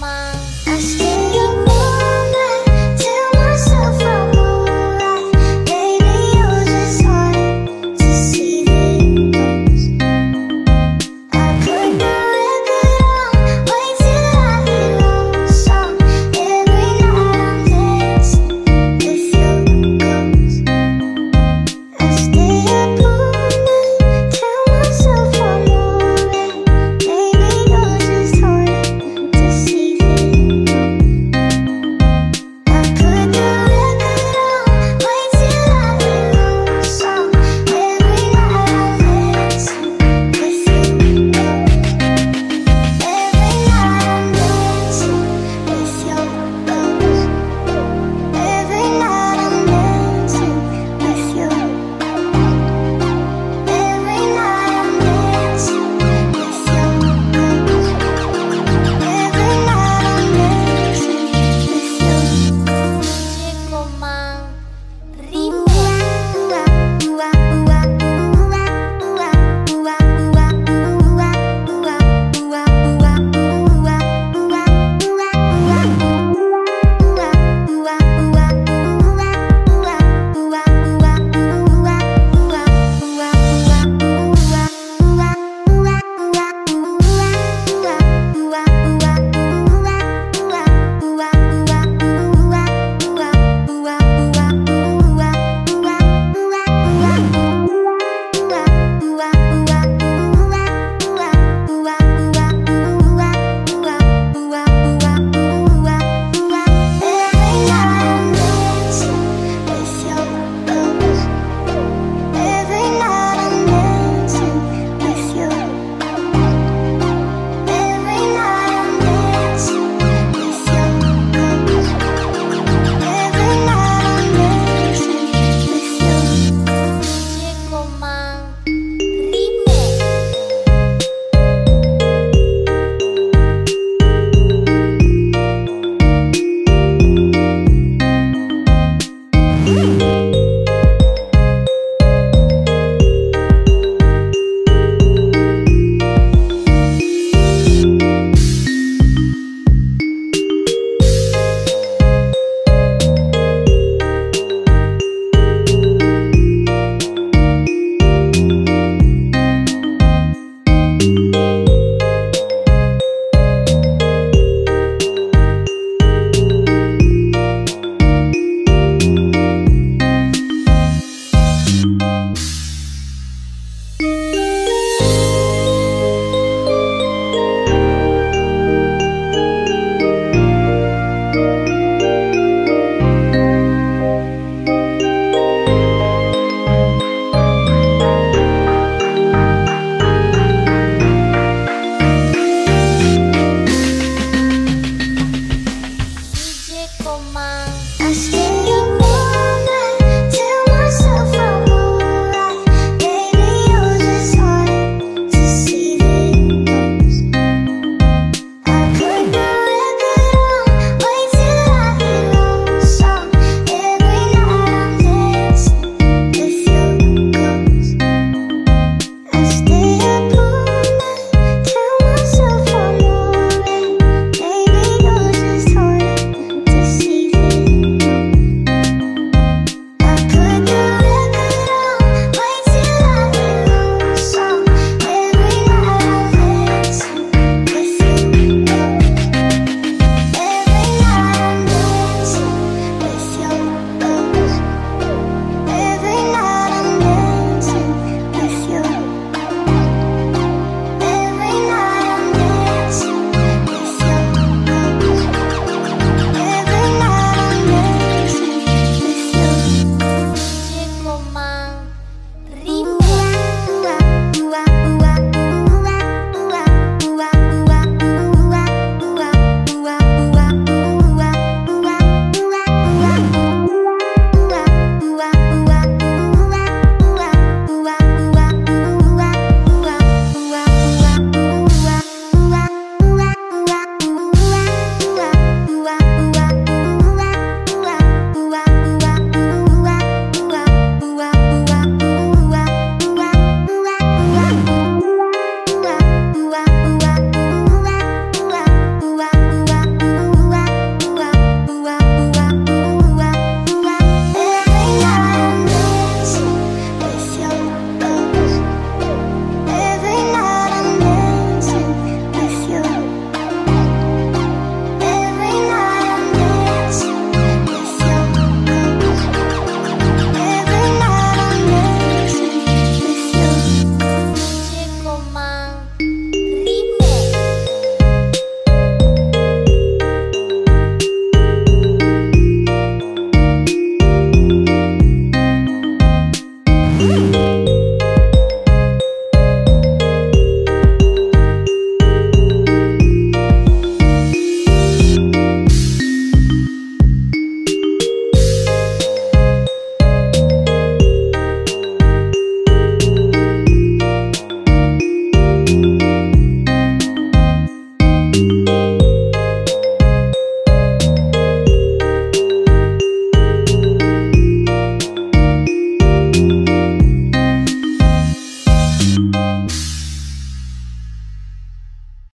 マン